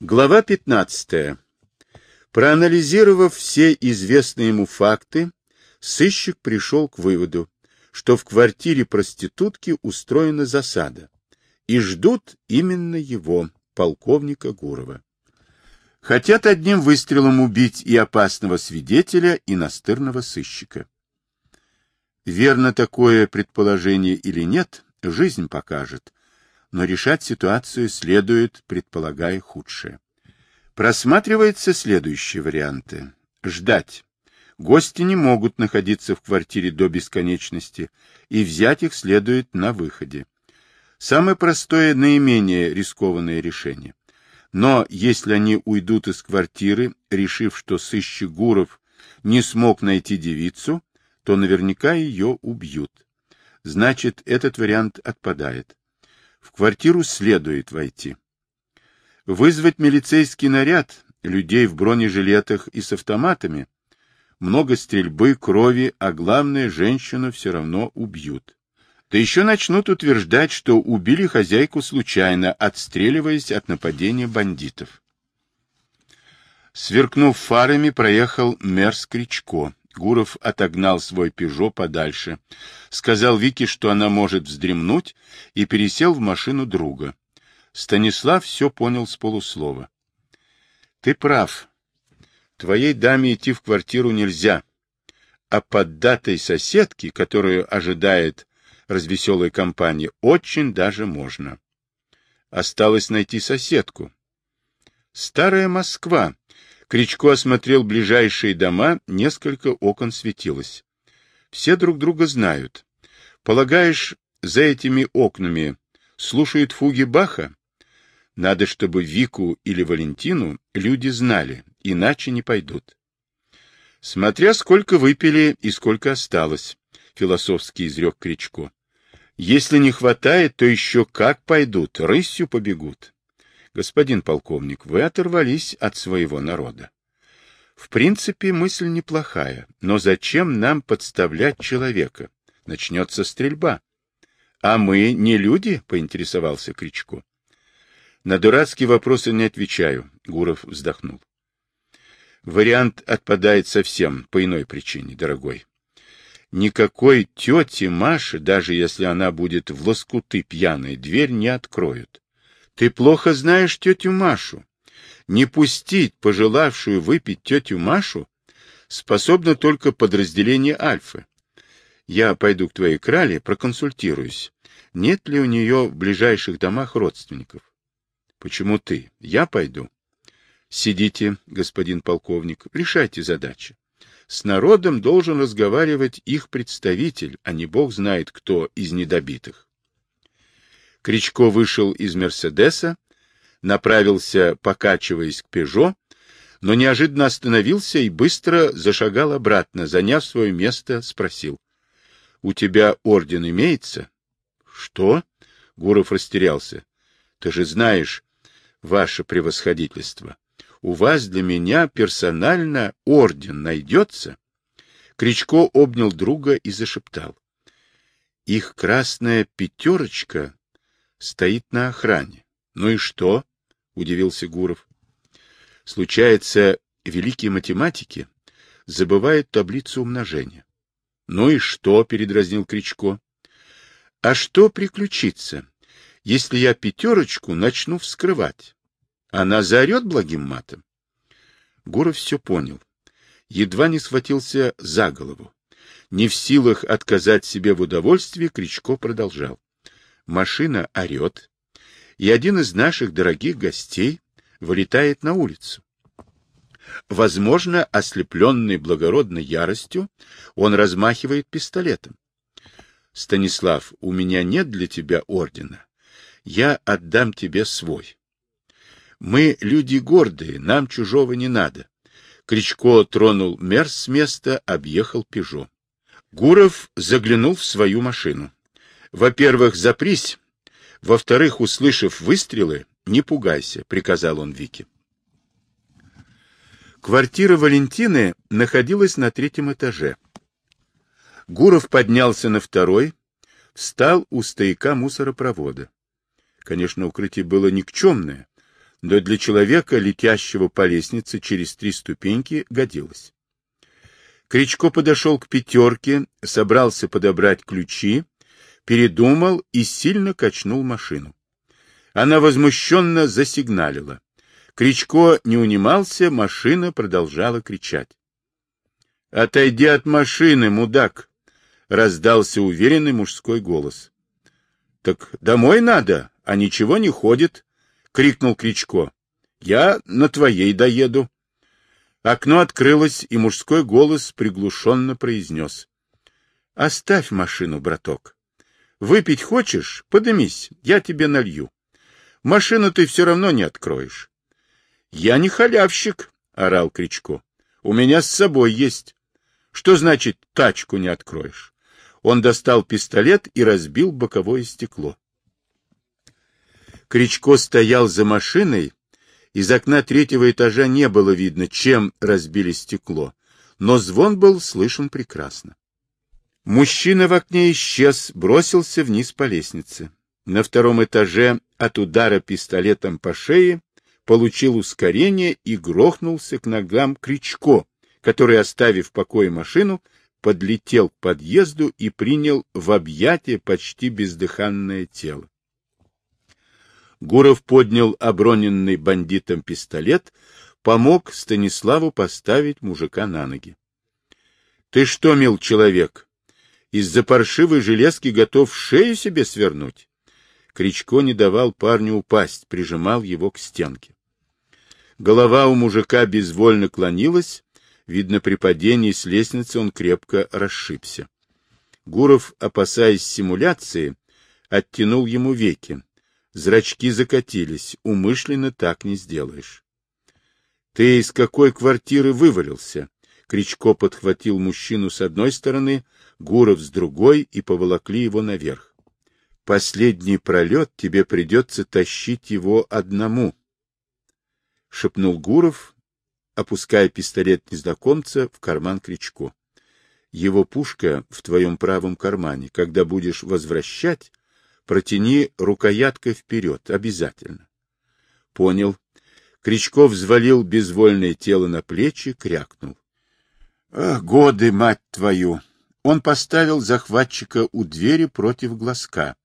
Глава 15. Проанализировав все известные ему факты, сыщик пришел к выводу, что в квартире проститутки устроена засада, и ждут именно его, полковника Гурова. Хотят одним выстрелом убить и опасного свидетеля, и настырного сыщика. Верно такое предположение или нет, жизнь покажет, но решать ситуацию следует, предполагая худшее. Просматриваются следующие варианты. Ждать. Гости не могут находиться в квартире до бесконечности, и взять их следует на выходе. Самое простое, наименее рискованное решение. Но если они уйдут из квартиры, решив, что сыщик Гуров не смог найти девицу, то наверняка ее убьют. Значит, этот вариант отпадает. В квартиру следует войти. Вызвать милицейский наряд, людей в бронежилетах и с автоматами. Много стрельбы, крови, а главное, женщину все равно убьют. Да еще начнут утверждать, что убили хозяйку случайно, отстреливаясь от нападения бандитов. Сверкнув фарами, проехал Мерс Кричко. Гуров отогнал свой «Пежо» подальше, сказал Вике, что она может вздремнуть, и пересел в машину друга. Станислав все понял с полуслова. — Ты прав. Твоей даме идти в квартиру нельзя. А под датой соседки, которую ожидает развеселая компания, очень даже можно. Осталось найти соседку. Старая Москва, Кричко осмотрел ближайшие дома, несколько окон светилось. Все друг друга знают. Полагаешь, за этими окнами слушают фуги Баха? Надо, чтобы Вику или Валентину люди знали, иначе не пойдут. Смотря сколько выпили и сколько осталось, философски изрек Кричко. Если не хватает, то еще как пойдут, рысью побегут. Господин полковник, вы оторвались от своего народа. В принципе, мысль неплохая, но зачем нам подставлять человека? Начнется стрельба. А мы не люди, поинтересовался Кричко. На дурацкие вопросы не отвечаю, Гуров вздохнул. Вариант отпадает совсем по иной причине, дорогой. Никакой тети Маши, даже если она будет в лоскуты пьяной, дверь не откроют. Ты плохо знаешь тетю Машу. Не пустить пожелавшую выпить тетю Машу способно только подразделение Альфы. Я пойду к твоей крале, проконсультируюсь. Нет ли у нее в ближайших домах родственников? Почему ты? Я пойду. Сидите, господин полковник, решайте задачи. С народом должен разговаривать их представитель, а не бог знает кто из недобитых. Кричко вышел из «Мерседеса», направился, покачиваясь к «Пежо», но неожиданно остановился и быстро зашагал обратно, заняв свое место, спросил. — У тебя орден имеется? — Что? — Гуров растерялся. — Ты же знаешь, ваше превосходительство, у вас для меня персонально орден найдется? Кричко обнял друга и зашептал. — Их красная пятерочка стоит на охране. Ну и что? удивился Гуров. Случается, великие математики забывают таблицу умножения. Ну и что? передразнил Кричко. А что приключится, если я пятерочку начну вскрывать? Она заорет благим матом? Гуров все понял. Едва не схватился за голову. Не в силах отказать себе в удовольствии, Кричко продолжал машина орет, и один из наших дорогих гостей вылетает на улицу. Возможно, ослепленный благородной яростью, он размахивает пистолетом. Станислав, у меня нет для тебя ордена. Я отдам тебе свой. Мы люди гордые, нам чужого не надо. Кричко тронул Мерс с места, объехал Пежо. Гуров заглянул в свою машину. Во-первых, запрись. Во-вторых, услышав выстрелы, не пугайся, приказал он Вике. Квартира Валентины находилась на третьем этаже. Гуров поднялся на второй, встал у стояка мусоропровода. Конечно, укрытие было никчемное, но для человека, летящего по лестнице через три ступеньки, годилось. Кричко подошел к пятерке, собрался подобрать ключи, передумал и сильно качнул машину. Она возмущенно засигналила. Кричко не унимался, машина продолжала кричать. — Отойди от машины, мудак! — раздался уверенный мужской голос. — Так домой надо, а ничего не ходит, — крикнул Кричко. — Я на твоей доеду. Окно открылось, и мужской голос приглушенно произнес. — Оставь машину, браток. Выпить хочешь? Подымись, я тебе налью. Машину ты все равно не откроешь. — Я не халявщик, — орал Кричко. — У меня с собой есть. Что значит тачку не откроешь? Он достал пистолет и разбил боковое стекло. Кричко стоял за машиной. Из окна третьего этажа не было видно, чем разбили стекло, но звон был слышен прекрасно. Мужчина в окне исчез, бросился вниз по лестнице. На втором этаже от удара пистолетом по шее получил ускорение и грохнулся к ногам Кричко, который, оставив в покое машину, подлетел к подъезду и принял в объятие почти бездыханное тело. Гуров поднял оброненный бандитом пистолет, помог Станиславу поставить мужика на ноги. — Ты что, мил человек, из-за паршивой железки готов шею себе свернуть? Кричко не давал парню упасть, прижимал его к стенке. Голова у мужика безвольно клонилась, Видно, при падении с лестницы он крепко расшибся. Гуров, опасаясь симуляции, оттянул ему веки. Зрачки закатились. Умышленно так не сделаешь. — Ты из какой квартиры вывалился? Кричко подхватил мужчину с одной стороны, Гуров с другой и поволокли его наверх. — Последний пролет тебе придется тащить его одному, — шепнул Гуров опуская пистолет незнакомца в карман Кричко. Его пушка в твоем правом кармане. Когда будешь возвращать, протяни рукояткой вперед, обязательно. Понял. Кричко взвалил безвольное тело на плечи, крякнул. Годы, мать твою! Он поставил захватчика у двери против глазка.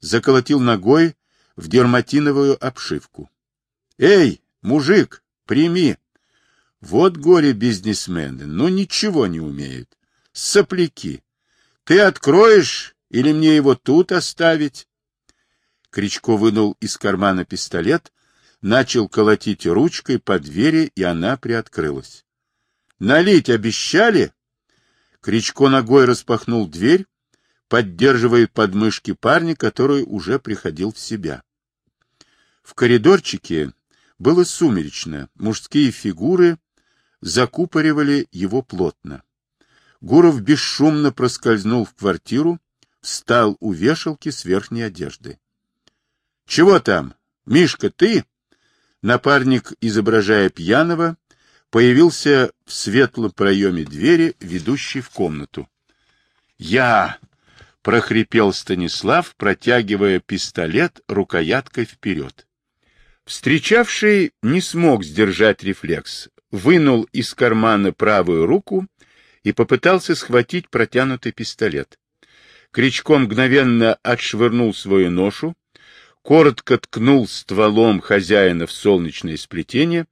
Заколотил ногой в дерматиновую обшивку. «Эй, мужик, прими!» Вот горе-бизнесмены, но ничего не умеют. Сопляки. Ты откроешь или мне его тут оставить? Кричко вынул из кармана пистолет, начал колотить ручкой по двери, и она приоткрылась. Налить обещали? Кричко ногой распахнул дверь, поддерживая подмышки парня, который уже приходил в себя. В коридорчике было сумеречно, мужские фигуры закупоривали его плотно. Гуров бесшумно проскользнул в квартиру, встал у вешалки с верхней одеждой. — Чего там? Мишка, ты? Напарник, изображая пьяного, появился в светлом проеме двери, ведущей в комнату. — Я! — прохрипел Станислав, протягивая пистолет рукояткой вперед. Встречавший не смог сдержать рефлекс, вынул из кармана правую руку и попытался схватить протянутый пистолет. Кричко мгновенно отшвырнул свою ношу, коротко ткнул стволом хозяина в солнечное сплетение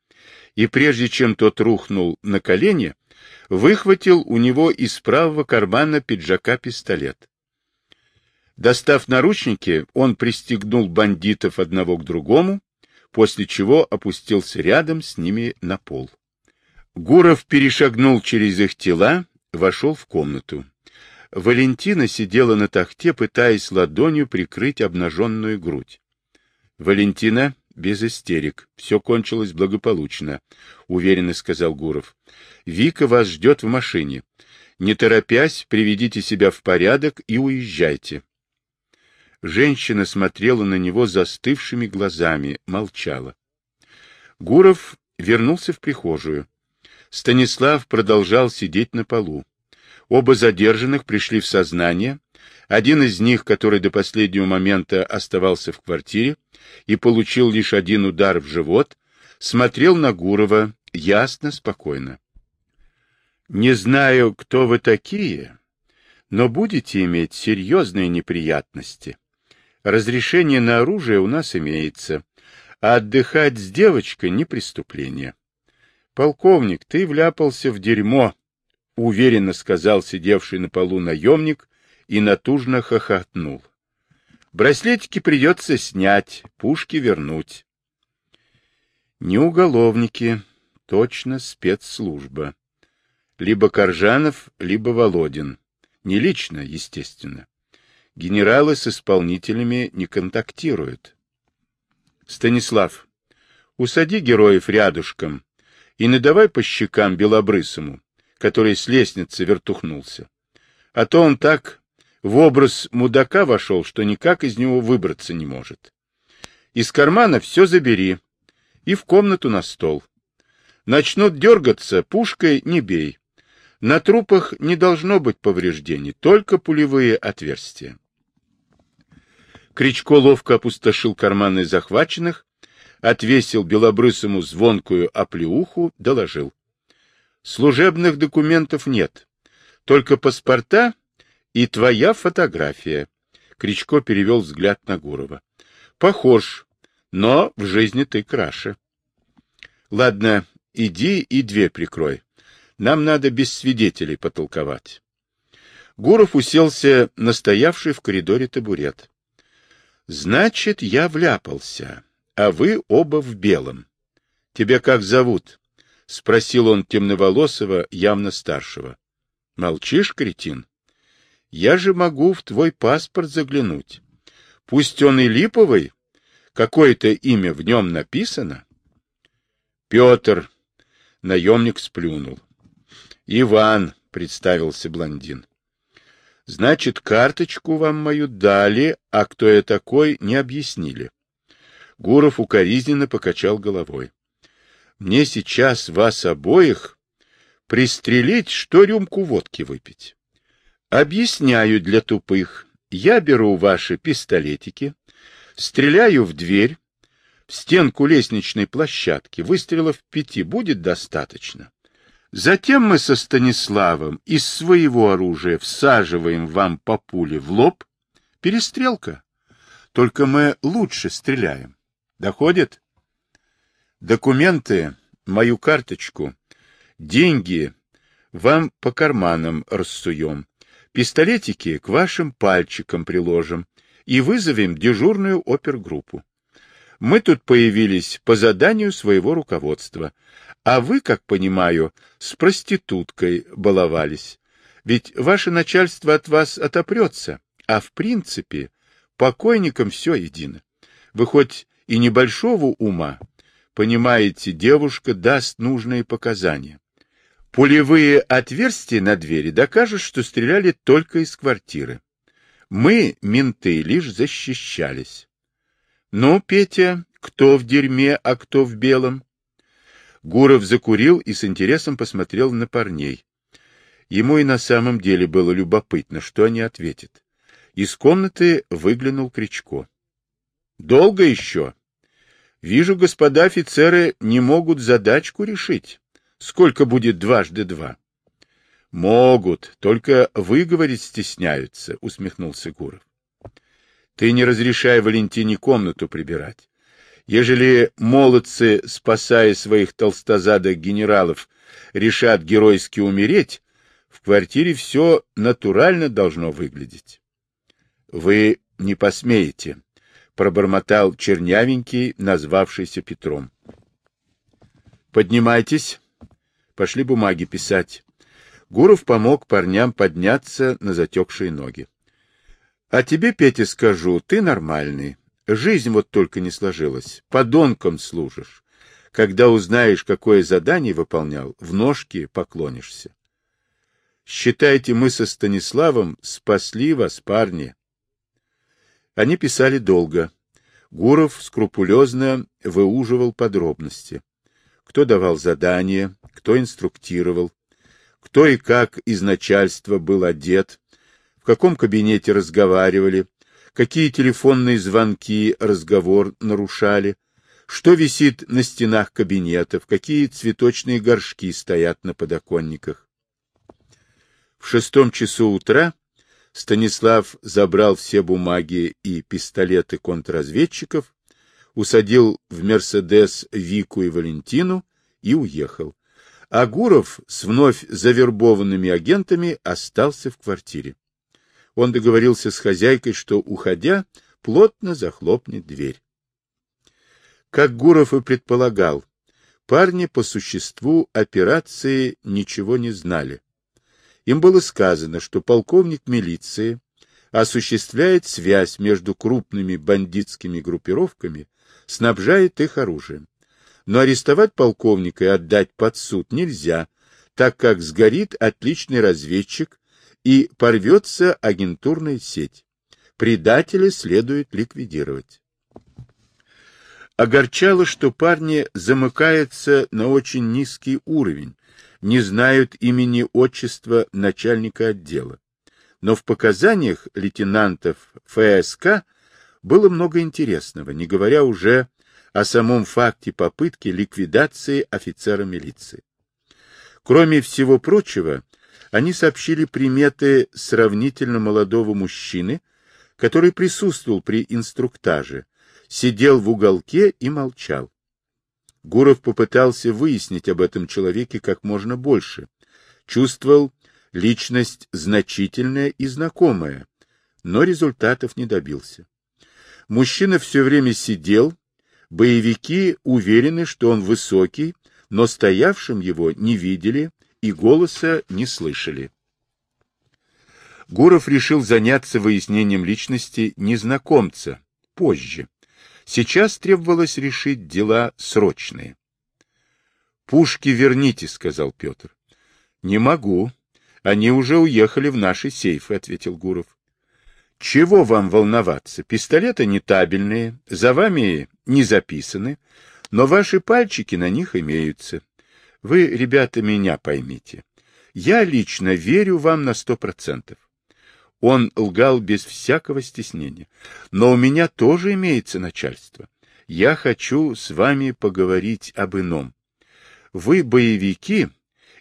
и, прежде чем тот рухнул на колени, выхватил у него из правого кармана пиджака пистолет. Достав наручники, он пристегнул бандитов одного к другому, после чего опустился рядом с ними на пол. Гуров перешагнул через их тела, вошел в комнату. Валентина сидела на тахте, пытаясь ладонью прикрыть обнаженную грудь. — Валентина, без истерик, все кончилось благополучно, — уверенно сказал Гуров. — Вика вас ждет в машине. Не торопясь, приведите себя в порядок и уезжайте. Женщина смотрела на него застывшими глазами, молчала. Гуров вернулся в прихожую. Станислав продолжал сидеть на полу. Оба задержанных пришли в сознание, Один из них, который до последнего момента оставался в квартире и получил лишь один удар в живот, смотрел на Гурова ясно, спокойно. «Не знаю, кто вы такие, но будете иметь серьезные неприятности. Разрешение на оружие у нас имеется, а отдыхать с девочкой не преступление. Полковник, ты вляпался в дерьмо, — уверенно сказал сидевший на полу наемник и натужно хохотнул. Браслетики придется снять, пушки вернуть. Не уголовники, точно спецслужба. Либо Коржанов, либо Володин. Не лично, естественно. Генералы с исполнителями не контактируют. Станислав, усади героев рядышком и надавай по щекам белобрысому, который с лестницы вертухнулся. А то он так в образ мудака вошел, что никак из него выбраться не может. Из кармана все забери и в комнату на стол. Начнут дергаться, пушкой не бей. На трупах не должно быть повреждений, только пулевые отверстия. Кричко ловко опустошил карманы захваченных, отвесил белобрысому звонкую оплеуху, доложил. Служебных документов нет, только паспорта и твоя фотография. Кричко перевел взгляд на Гурова. Похож, но в жизни ты краше. Ладно, иди и дверь прикрой. Нам надо без свидетелей потолковать. Гуров уселся на стоявший в коридоре табурет. Значит, я вляпался, а вы оба в белом. Тебя как зовут? — спросил он темноволосого, явно старшего. — Молчишь, кретин? Я же могу в твой паспорт заглянуть. Пусть он и липовый, какое-то имя в нем написано. — Петр. Наемник сплюнул. — Иван, — представился блондин. — Значит, карточку вам мою дали, а кто я такой, не объяснили. Гуров укоризненно покачал головой. Мне сейчас вас обоих пристрелить, что рюмку водки выпить. Объясняю для тупых. Я беру ваши пистолетики, стреляю в дверь, в стенку лестничной площадки. Выстрелов пяти будет достаточно. Затем мы со Станиславом из своего оружия всаживаем вам по пуле в лоб. Перестрелка. Только мы лучше стреляем. Доходит? Документы, мою карточку, деньги вам по карманам рассуем, пистолетики к вашим пальчикам приложим и вызовем дежурную опергруппу. Мы тут появились по заданию своего руководства, а вы, как понимаю, с проституткой баловались. Ведь ваше начальство от вас отопрется, а в принципе покойникам все едино. Вы хоть и небольшого ума, Понимаете, девушка даст нужные показания. Пулевые отверстия на двери докажут, что стреляли только из квартиры. Мы, менты, лишь защищались. Ну, Петя, кто в дерьме, а кто в белом? Гуров закурил и с интересом посмотрел на парней. Ему и на самом деле было любопытно, что они ответят. Из комнаты выглянул Кричко. — Долго еще? Вижу, господа офицеры не могут задачку решить. Сколько будет дважды два? Могут, только выговорить стесняются, усмехнулся Гуров. Ты не разрешай Валентине комнату прибирать. Ежели молодцы, спасая своих толстозадых генералов, решат геройски умереть, в квартире все натурально должно выглядеть. Вы не посмеете, пробормотал чернявенький, назвавшийся Петром. «Поднимайтесь. Пошли бумаги писать». Гуров помог парням подняться на затекшие ноги. «А тебе, Петя, скажу, ты нормальный. Жизнь вот только не сложилась. Подонком служишь. Когда узнаешь, какое задание выполнял, в ножки поклонишься. Считайте, мы со Станиславом спасли вас, парни. Они писали долго. Гуров скрупулезно выуживал подробности. Кто давал задания, кто инструктировал, кто и как из начальства был одет, в каком кабинете разговаривали, какие телефонные звонки разговор нарушали, что висит на стенах кабинетов, какие цветочные горшки стоят на подоконниках. В шестом часу утра Станислав забрал все бумаги и пистолеты контрразведчиков, усадил в «Мерседес» Вику и Валентину и уехал. А Гуров с вновь завербованными агентами остался в квартире. Он договорился с хозяйкой, что, уходя, плотно захлопнет дверь. Как Гуров и предполагал, парни по существу операции ничего не знали. Им было сказано, что полковник милиции осуществляет связь между крупными бандитскими группировками, снабжает их оружием. Но арестовать полковника и отдать под суд нельзя, так как сгорит отличный разведчик и порвется агентурная сеть. Предателя следует ликвидировать. Огорчало, что парни замыкаются на очень низкий уровень, не знают имени отчества начальника отдела. Но в показаниях лейтенантов ФСК было много интересного, не говоря уже о самом факте попытки ликвидации офицера милиции. Кроме всего прочего, они сообщили приметы сравнительно молодого мужчины, который присутствовал при инструктаже, сидел в уголке и молчал. Гуров попытался выяснить об этом человеке как можно больше. Чувствовал личность значительная и знакомая, но результатов не добился. Мужчина все время сидел, боевики уверены, что он высокий, но стоявшим его не видели, и голоса не слышали. Гуров решил заняться выяснением личности незнакомца позже. Сейчас требовалось решить дела срочные. — Пушки верните, — сказал Петр. — Не могу. Они уже уехали в наши сейфы, — ответил Гуров. — Чего вам волноваться? Пистолеты не табельные, за вами не записаны, но ваши пальчики на них имеются. Вы, ребята, меня поймите. Я лично верю вам на сто процентов. Он лгал без всякого стеснения. Но у меня тоже имеется начальство. Я хочу с вами поговорить об ином. Вы боевики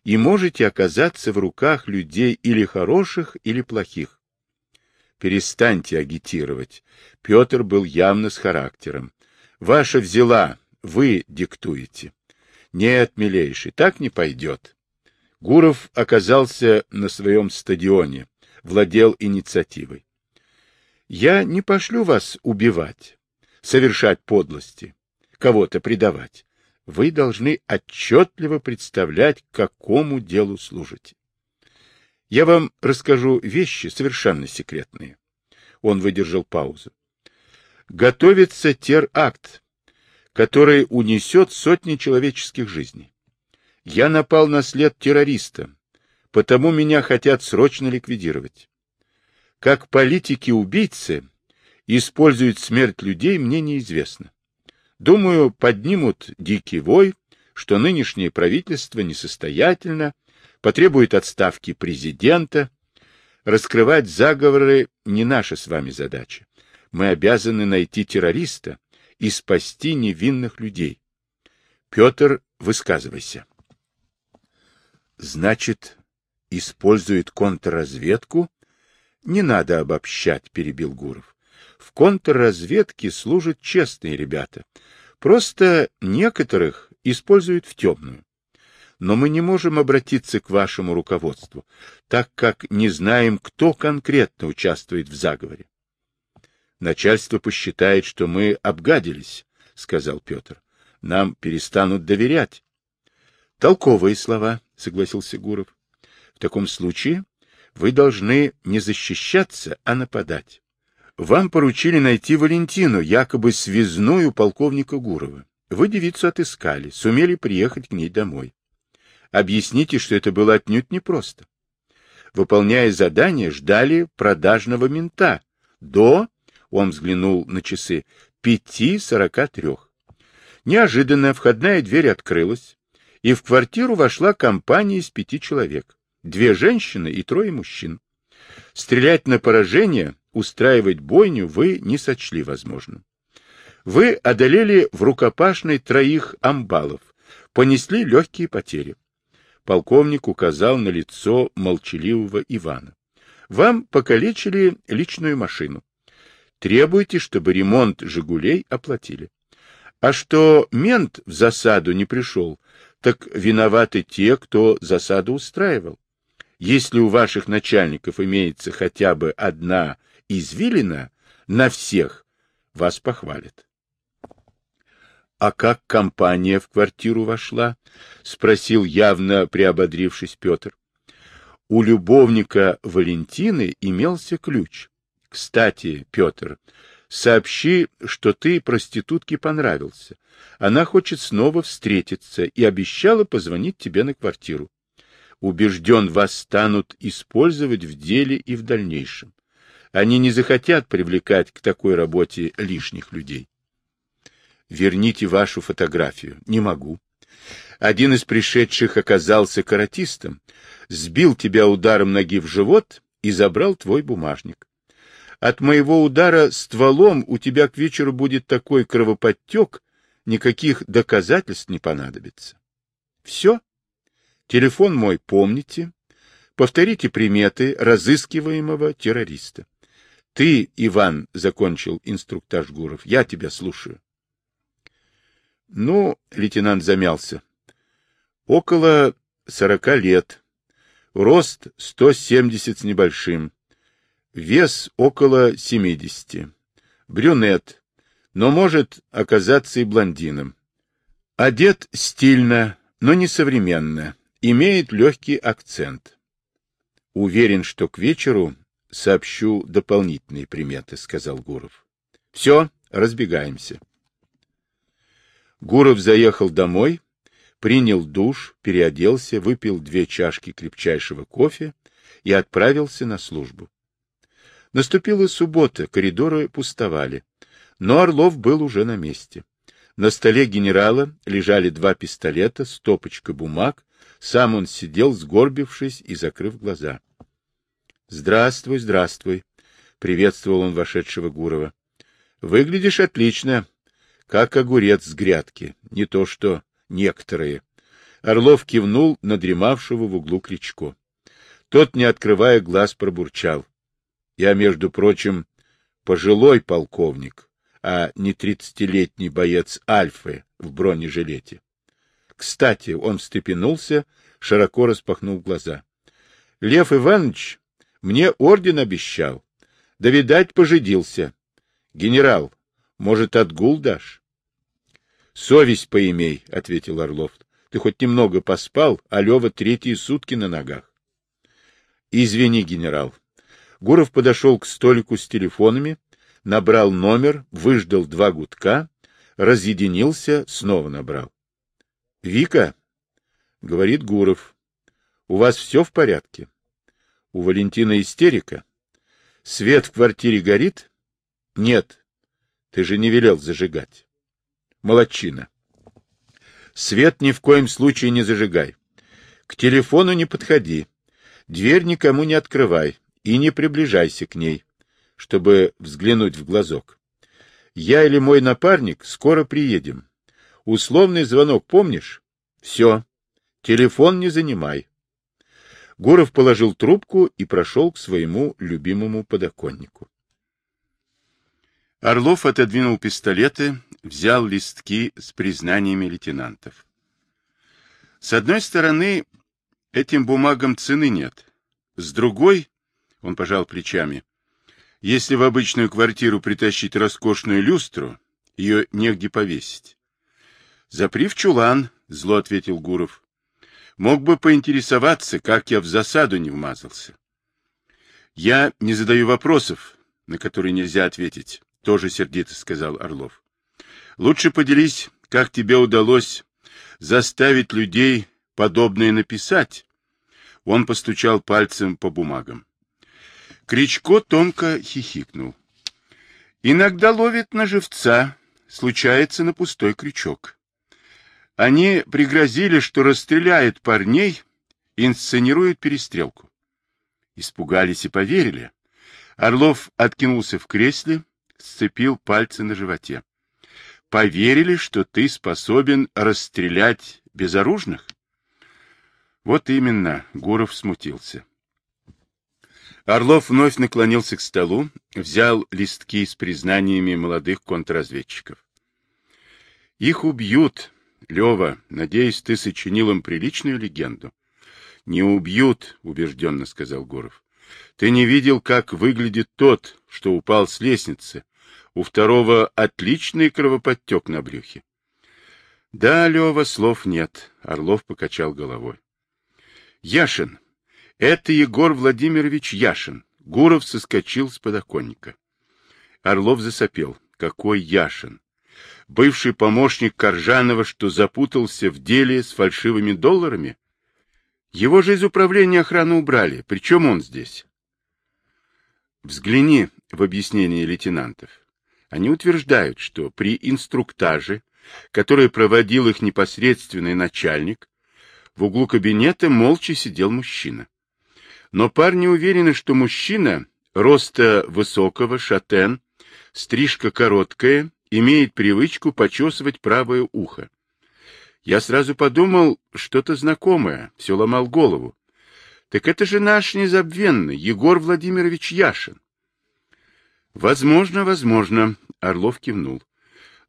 и можете оказаться в руках людей или хороших, или плохих. Перестаньте агитировать. Петр был явно с характером. Ваша взяла, вы диктуете. Нет, милейший, так не пойдет. Гуров оказался на своем стадионе, владел инициативой. Я не пошлю вас убивать, совершать подлости, кого-то предавать. Вы должны отчетливо представлять, какому делу служите. Я вам расскажу вещи совершенно секретные. Он выдержал паузу. Готовится теракт, который унесет сотни человеческих жизней. Я напал на след террориста, потому меня хотят срочно ликвидировать. Как политики-убийцы используют смерть людей, мне неизвестно. Думаю, поднимут дикий вой, что нынешнее правительство несостоятельно, потребует отставки президента. Раскрывать заговоры не наша с вами задача. Мы обязаны найти террориста, и спасти невинных людей. Петр, высказывайся. Значит, использует контрразведку? Не надо обобщать, перебил Гуров. В контрразведке служат честные ребята. Просто некоторых используют в темную. Но мы не можем обратиться к вашему руководству, так как не знаем, кто конкретно участвует в заговоре. Начальство посчитает, что мы обгадились, — сказал Петр. Нам перестанут доверять. Толковые слова, — согласился Гуров. В таком случае вы должны не защищаться, а нападать. Вам поручили найти Валентину, якобы связную полковника Гурова. Вы девицу отыскали, сумели приехать к ней домой. Объясните, что это было отнюдь непросто. Выполняя задание, ждали продажного мента до он взглянул на часы. Пяти сорока трех. Неожиданно входная дверь открылась, и в квартиру вошла компания из пяти человек. Две женщины и трое мужчин. Стрелять на поражение, устраивать бойню вы не сочли возможным. Вы одолели в рукопашной троих амбалов, понесли легкие потери. Полковник указал на лицо молчаливого Ивана. Вам покалечили личную машину. Требуйте, чтобы ремонт «Жигулей» оплатили. А что мент в засаду не пришел, так виноваты те, кто засаду устраивал. Если у ваших начальников имеется хотя бы одна извилина на всех, вас похвалят. — А как компания в квартиру вошла? — спросил явно приободрившись Петр. У любовника Валентины имелся ключ. Кстати, Петр, сообщи, что ты проститутке понравился. Она хочет снова встретиться и обещала позвонить тебе на квартиру. Убежден, вас станут использовать в деле и в дальнейшем. Они не захотят привлекать к такой работе лишних людей. Верните вашу фотографию. Не могу. Один из пришедших оказался каратистом, сбил тебя ударом ноги в живот и забрал твой бумажник. От моего удара стволом у тебя к вечеру будет такой кровоподтек, никаких доказательств не понадобится. Все. Телефон мой помните. Повторите приметы разыскиваемого террориста. Ты, Иван, закончил инструктаж Гуров. Я тебя слушаю. Ну, лейтенант замялся. Около сорока лет. Рост сто семьдесят с небольшим. Вес около 70. Брюнет, но может оказаться и блондином. Одет стильно, но не современно. Имеет легкий акцент. Уверен, что к вечеру сообщу дополнительные приметы, сказал Гуров. Все, разбегаемся. Гуров заехал домой, принял душ, переоделся, выпил две чашки крепчайшего кофе и отправился на службу. Наступила суббота, коридоры пустовали. Но Орлов был уже на месте. На столе генерала лежали два пистолета, стопочка бумаг. Сам он сидел, сгорбившись и закрыв глаза. — Здравствуй, здравствуй, — приветствовал он вошедшего Гурова. — Выглядишь отлично, как огурец с грядки, не то что некоторые. Орлов кивнул на дремавшего в углу Кричко. Тот, не открывая глаз, пробурчал. Я, между прочим, пожилой полковник, а не тридцатилетний боец Альфы в бронежилете. Кстати, он встрепенулся, широко распахнул глаза. — Лев Иванович мне орден обещал. Да, видать, пожидился. Генерал, может, отгул дашь? — Совесть поимей, — ответил Орлов. — Ты хоть немного поспал, а Лева третьи сутки на ногах. — Извини, генерал, Гуров подошел к столику с телефонами, набрал номер, выждал два гудка, разъединился, снова набрал. — Вика, — говорит Гуров, — у вас все в порядке? У Валентина истерика? Свет в квартире горит? Нет. Ты же не велел зажигать. Молодчина. Свет ни в коем случае не зажигай. К телефону не подходи. Дверь никому не открывай и не приближайся к ней, чтобы взглянуть в глазок. Я или мой напарник скоро приедем. Условный звонок помнишь? Все. Телефон не занимай. Гуров положил трубку и прошел к своему любимому подоконнику. Орлов отодвинул пистолеты, взял листки с признаниями лейтенантов. С одной стороны, этим бумагам цены нет. С другой, он пожал плечами. Если в обычную квартиру притащить роскошную люстру, ее негде повесить. Запри в чулан, зло ответил Гуров. Мог бы поинтересоваться, как я в засаду не вмазался. Я не задаю вопросов, на которые нельзя ответить, тоже сердито сказал Орлов. Лучше поделись, как тебе удалось заставить людей подобное написать. Он постучал пальцем по бумагам. Кричко тонко хихикнул. Иногда ловит на живца, случается на пустой крючок. Они пригрозили, что расстреляют парней, инсценируют перестрелку. Испугались и поверили. Орлов откинулся в кресле, сцепил пальцы на животе. Поверили, что ты способен расстрелять безоружных? Вот именно, Гуров смутился. Орлов вновь наклонился к столу, взял листки с признаниями молодых контрразведчиков. Их убьют, Лева, надеюсь, ты сочинил им приличную легенду. Не убьют, убежденно сказал Гуров. Ты не видел, как выглядит тот, что упал с лестницы. У второго отличный кровоподтек на брюхе. Да, Лева, слов нет, Орлов покачал головой. Яшин, это Егор Владимирович Яшин. Гуров соскочил с подоконника. Орлов засопел. Какой Яшин? Бывший помощник Коржанова, что запутался в деле с фальшивыми долларами? Его же из управления охраны убрали. Причем он здесь? Взгляни в объяснение лейтенантов. Они утверждают, что при инструктаже, который проводил их непосредственный начальник, в углу кабинета молча сидел мужчина. Но парни уверены, что мужчина, роста высокого, шатен, стрижка короткая, имеет привычку почесывать правое ухо. Я сразу подумал, что-то знакомое, все ломал голову. Так это же наш незабвенный Егор Владимирович Яшин. Возможно, возможно, Орлов кивнул.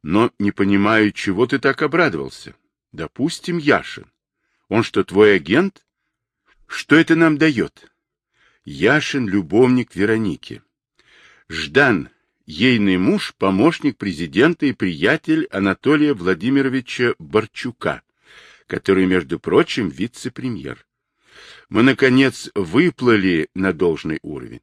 Но не понимаю, чего ты так обрадовался. Допустим, Яшин. Он что, твой агент? Что это нам дает? Яшин — любовник Вероники. Ждан, ейный муж, помощник президента и приятель Анатолия Владимировича Борчука, который, между прочим, вице-премьер. Мы, наконец, выплыли на должный уровень.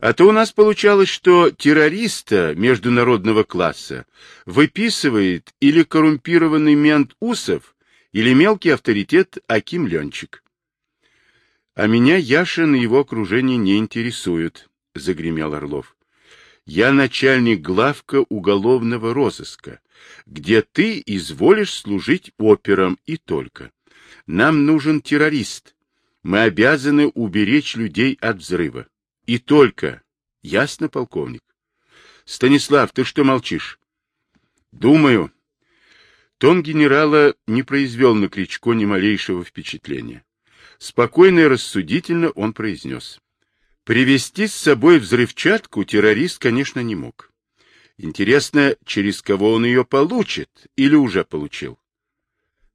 А то у нас получалось, что террориста международного класса выписывает или коррумпированный мент Усов, или мелкий авторитет Аким Ленчик. А меня Яшин и его окружение не интересуют, — загремел Орлов. Я начальник главка уголовного розыска, где ты изволишь служить опером и только. Нам нужен террорист. Мы обязаны уберечь людей от взрыва. И только. Ясно, полковник? Станислав, ты что молчишь? Думаю. Тон генерала не произвел на Кричко ни малейшего впечатления. Спокойно и рассудительно он произнес. Привести с собой взрывчатку террорист, конечно, не мог. Интересно, через кого он ее получит или уже получил?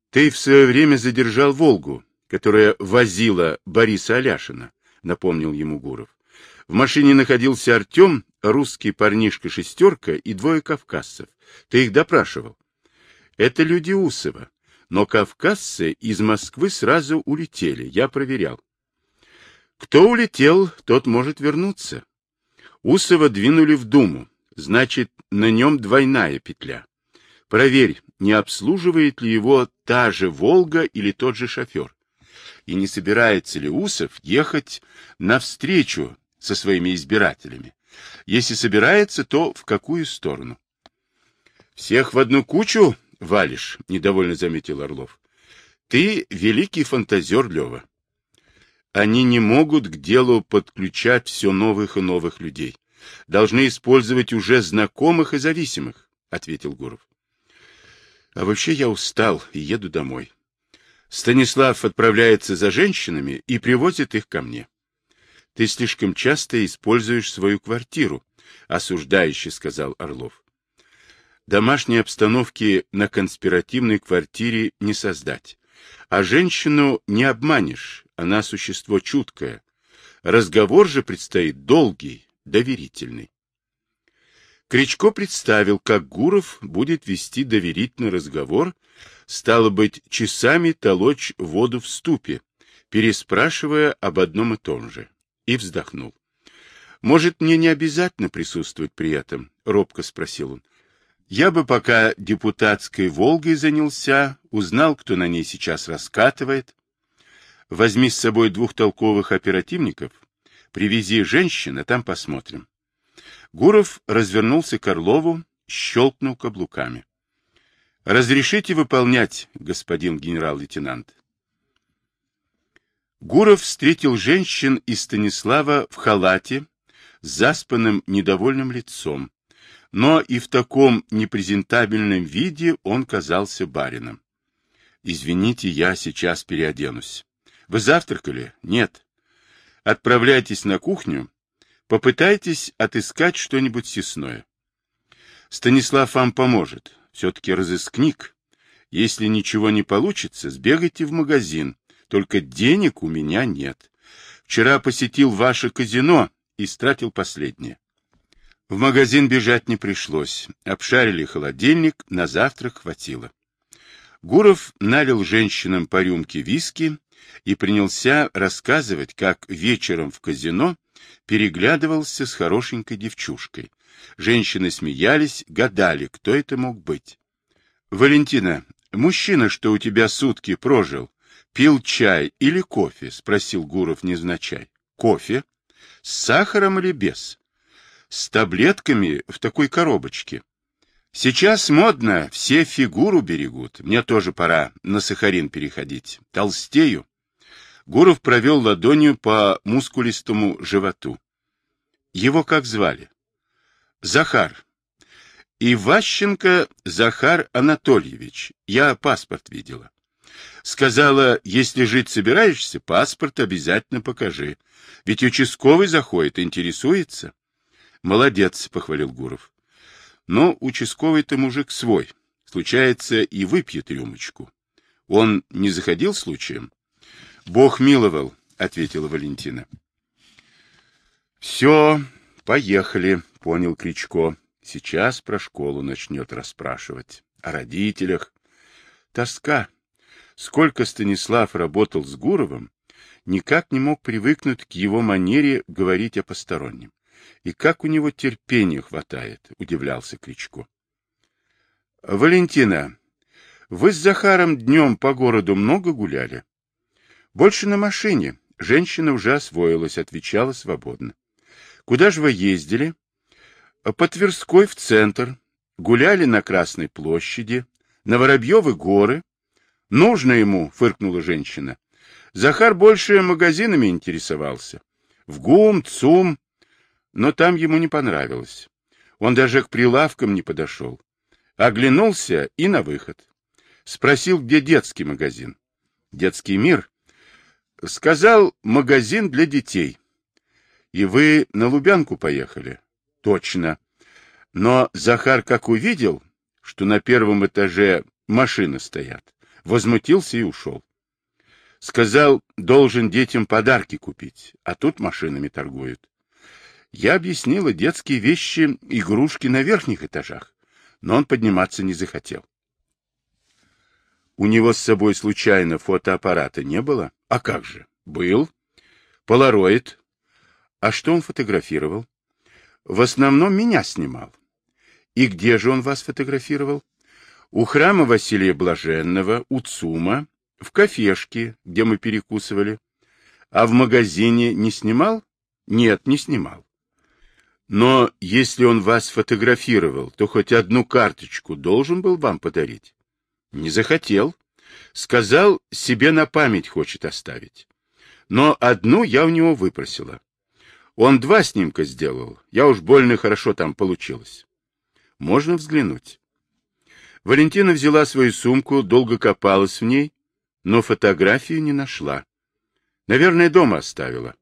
Ты в свое время задержал «Волгу», которая возила Бориса Аляшина, напомнил ему Гуров. В машине находился Артем, русский парнишка-шестерка и двое кавказцев. Ты их допрашивал. Это люди Усова. Но кавказцы из Москвы сразу улетели, я проверял. Кто улетел, тот может вернуться. Усова двинули в Думу, значит, на нем двойная петля. Проверь, не обслуживает ли его та же «Волга» или тот же шофер. И не собирается ли Усов ехать навстречу со своими избирателями? Если собирается, то в какую сторону? Всех в одну кучу валишь, — недовольно заметил Орлов. — Ты великий фантазер, Лева. Они не могут к делу подключать все новых и новых людей. Должны использовать уже знакомых и зависимых, — ответил Гуров. — А вообще я устал и еду домой. Станислав отправляется за женщинами и привозит их ко мне. Ты слишком часто используешь свою квартиру, — осуждающе сказал Орлов. Домашней обстановки на конспиративной квартире не создать. А женщину не обманешь, она существо чуткое. Разговор же предстоит долгий, доверительный. Кричко представил, как Гуров будет вести доверительный разговор, стало быть, часами толочь воду в ступе, переспрашивая об одном и том же, и вздохнул. «Может, мне не обязательно присутствовать при этом?» — робко спросил он. Я бы пока депутатской «Волгой» занялся, узнал, кто на ней сейчас раскатывает. Возьми с собой двух толковых оперативников, привези женщин, а там посмотрим. Гуров развернулся к Орлову, щелкнул каблуками. «Разрешите выполнять, господин генерал-лейтенант?» Гуров встретил женщин из Станислава в халате, с заспанным недовольным лицом, но и в таком непрезентабельном виде он казался барином. «Извините, я сейчас переоденусь. Вы завтракали? Нет. Отправляйтесь на кухню, попытайтесь отыскать что-нибудь съестное. Станислав вам поможет, все-таки разыскник. Если ничего не получится, сбегайте в магазин, только денег у меня нет. Вчера посетил ваше казино и стратил последнее. В магазин бежать не пришлось. Обшарили холодильник, на завтрак хватило. Гуров налил женщинам по рюмке виски и принялся рассказывать, как вечером в казино переглядывался с хорошенькой девчушкой. Женщины смеялись, гадали, кто это мог быть. «Валентина, мужчина, что у тебя сутки прожил, пил чай или кофе?» — спросил Гуров невзначай. «Кофе? С сахаром или без?» «С таблетками в такой коробочке». Сейчас модно, все фигуру берегут. Мне тоже пора на сахарин переходить. Толстею. Гуров провел ладонью по мускулистому животу. Его как звали? Захар. Иващенко Захар Анатольевич. Я паспорт видела. Сказала, если жить собираешься, паспорт обязательно покажи. Ведь участковый заходит, интересуется. Молодец, похвалил Гуров. Но участковый-то мужик свой. Случается, и выпьет рюмочку. Он не заходил случаем? Бог миловал, ответила Валентина. Все, поехали, понял Кричко. Сейчас про школу начнет расспрашивать. О родителях. Тоска. Сколько Станислав работал с Гуровым, никак не мог привыкнуть к его манере говорить о постороннем. И как у него терпения хватает, удивлялся Кричко. Валентина, вы с Захаром днем по городу много гуляли? Больше на машине. Женщина уже освоилась, отвечала свободно. Куда же вы ездили? По Тверской в центр. Гуляли на Красной площади, на Воробьевы горы. Нужно ему, фыркнула женщина. Захар больше магазинами интересовался. В ГУМ, ЦУМ. Но там ему не понравилось. Он даже к прилавкам не подошел. Оглянулся и на выход. Спросил, где детский магазин. Детский мир Сказал, магазин для детей. И вы на Лубянку поехали? Точно. Но Захар как увидел, что на первом этаже машины стоят, возмутился и ушел. Сказал, должен детям подарки купить, а тут машинами торгуют. Я объяснила детские вещи, игрушки на верхних этажах, но он подниматься не захотел. У него с собой случайно фотоаппарата не было? А как же? Был. Полароид. А что он фотографировал? В основном меня снимал. И где же он вас фотографировал? У храма Василия Блаженного, у ЦУМа, в кафешке, где мы перекусывали. А в магазине не снимал? Нет, не снимал. Но если он вас фотографировал, то хоть одну карточку должен был вам подарить. Не захотел. Сказал, себе на память хочет оставить. Но одну я у него выпросила. Он два снимка сделал. Я уж больно хорошо там получилось. Можно взглянуть. Валентина взяла свою сумку, долго копалась в ней, но фотографию не нашла. Наверное, дома оставила.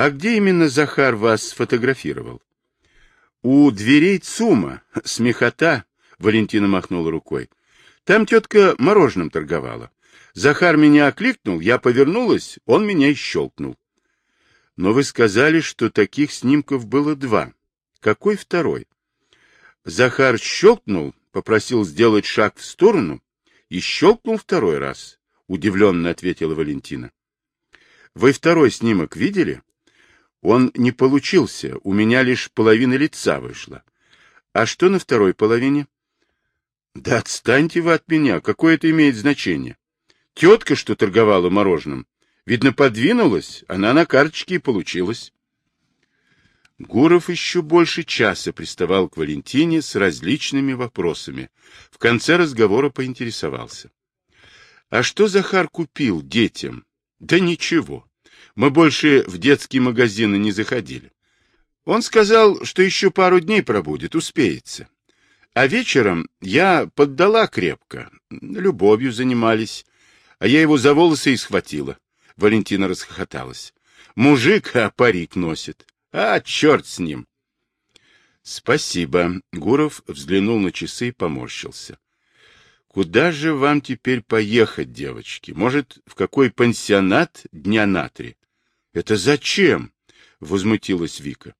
А где именно Захар вас сфотографировал? У дверей ЦУМа, смехота, Валентина махнула рукой. Там тетка мороженым торговала. Захар меня окликнул, я повернулась, он меня и щелкнул. Но вы сказали, что таких снимков было два. Какой второй? Захар щелкнул, попросил сделать шаг в сторону и щелкнул второй раз, удивленно ответила Валентина. Вы второй снимок видели? Он не получился, у меня лишь половина лица вышла. А что на второй половине? Да отстаньте вы от меня, какое это имеет значение? Тетка, что торговала мороженым, видно, подвинулась, она на карточке и получилась. Гуров еще больше часа приставал к Валентине с различными вопросами. В конце разговора поинтересовался. — А что Захар купил детям? Да ничего. Мы больше в детские магазины не заходили. Он сказал, что еще пару дней пробудет, успеется. А вечером я поддала крепко. Любовью занимались. А я его за волосы и схватила. Валентина расхохоталась. Мужик, а парик носит. А, черт с ним. Спасибо. Гуров взглянул на часы и поморщился. Куда же вам теперь поехать, девочки? Может, в какой пансионат дня на три? Это зачем? Возмутилась Вика.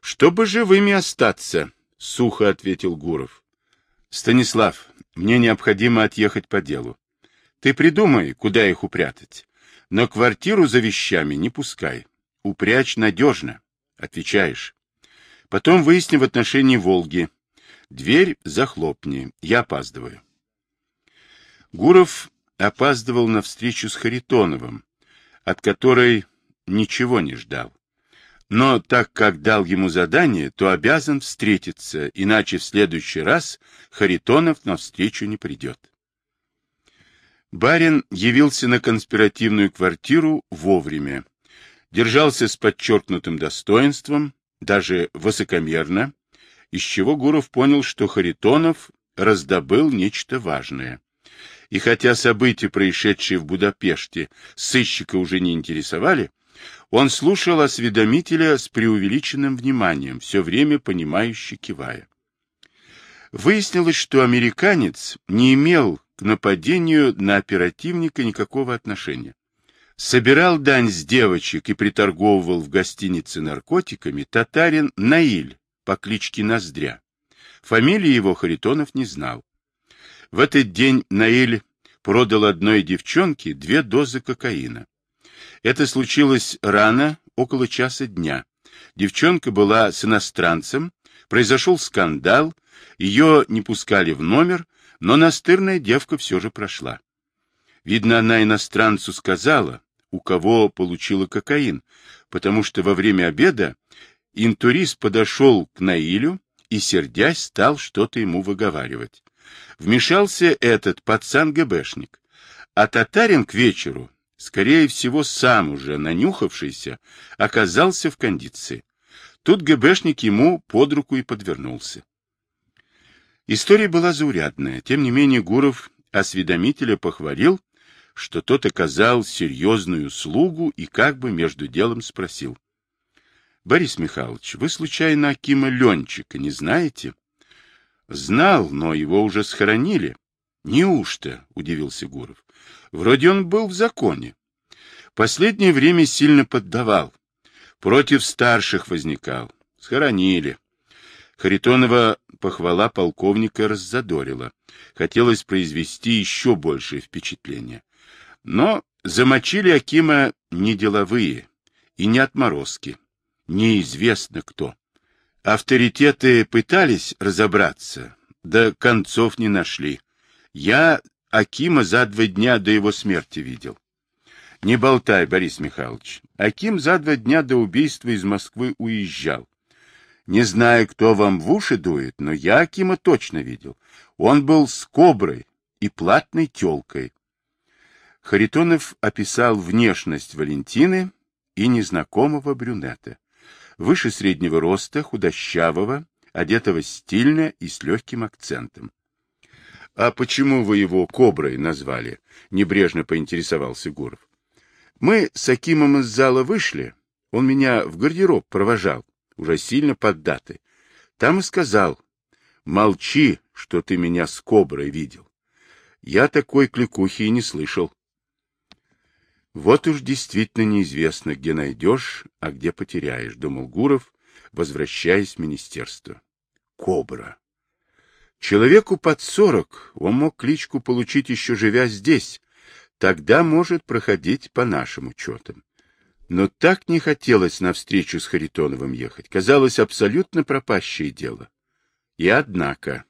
Чтобы живыми остаться, сухо ответил Гуров. Станислав, мне необходимо отъехать по делу. Ты придумай, куда их упрятать. Но квартиру за вещами не пускай. Упрячь надежно. Отвечаешь. Потом выясни в отношении Волги. Дверь захлопни. Я опаздываю. Гуров опаздывал на встречу с Харитоновым, от которой ничего не ждал. Но так как дал ему задание, то обязан встретиться, иначе в следующий раз Харитонов на встречу не придет. Барин явился на конспиративную квартиру вовремя, держался с подчеркнутым достоинством, даже высокомерно, из чего Гуров понял, что Харитонов раздобыл нечто важное. И хотя события, происшедшие в Будапеште, сыщика уже не интересовали, он слушал осведомителя с преувеличенным вниманием, все время понимающе кивая. Выяснилось, что американец не имел к нападению на оперативника никакого отношения. Собирал дань с девочек и приторговывал в гостинице наркотиками татарин Наиль по кличке Ноздря. Фамилии его Харитонов не знал. В этот день Наиль продал одной девчонке две дозы кокаина. Это случилось рано, около часа дня. Девчонка была с иностранцем, произошел скандал, ее не пускали в номер, но настырная девка все же прошла. Видно, она иностранцу сказала, у кого получила кокаин, потому что во время обеда интурист подошел к Наилю и, сердясь, стал что-то ему выговаривать. Вмешался этот пацан-ГБшник, а татарин к вечеру, скорее всего, сам уже нанюхавшийся, оказался в кондиции. Тут ГБшник ему под руку и подвернулся. История была заурядная. Тем не менее, Гуров осведомителя похвалил, что тот оказал серьезную услугу и как бы между делом спросил. — Борис Михайлович, вы случайно Акима Ленчика не знаете? — Знал, но его уже схоронили. — Неужто? — удивился Гуров. — Вроде он был в законе. Последнее время сильно поддавал. Против старших возникал. Схоронили. Харитонова похвала полковника раззадорила. Хотелось произвести еще большее впечатление. Но замочили Акима не деловые и не отморозки. Неизвестно кто. Авторитеты пытались разобраться, да концов не нашли. Я Акима за два дня до его смерти видел. Не болтай, Борис Михайлович. Аким за два дня до убийства из Москвы уезжал. Не знаю, кто вам в уши дует, но я Акима точно видел. Он был с коброй и платной телкой. Харитонов описал внешность Валентины и незнакомого брюнета. Выше среднего роста, худощавого, одетого стильно и с легким акцентом. — А почему вы его коброй назвали? — небрежно поинтересовался Гуров. — Мы с Акимом из зала вышли, он меня в гардероб провожал уже сильно поддаты. Там и сказал, молчи, что ты меня с коброй видел. Я такой кликухи и не слышал. Вот уж действительно неизвестно, где найдешь, а где потеряешь, думал Гуров, возвращаясь в министерство. Кобра. Человеку под сорок он мог кличку получить еще живя здесь, тогда может проходить по нашим учетам. Но так не хотелось навстречу с Харитоновым ехать. Казалось, абсолютно пропащее дело. И однако...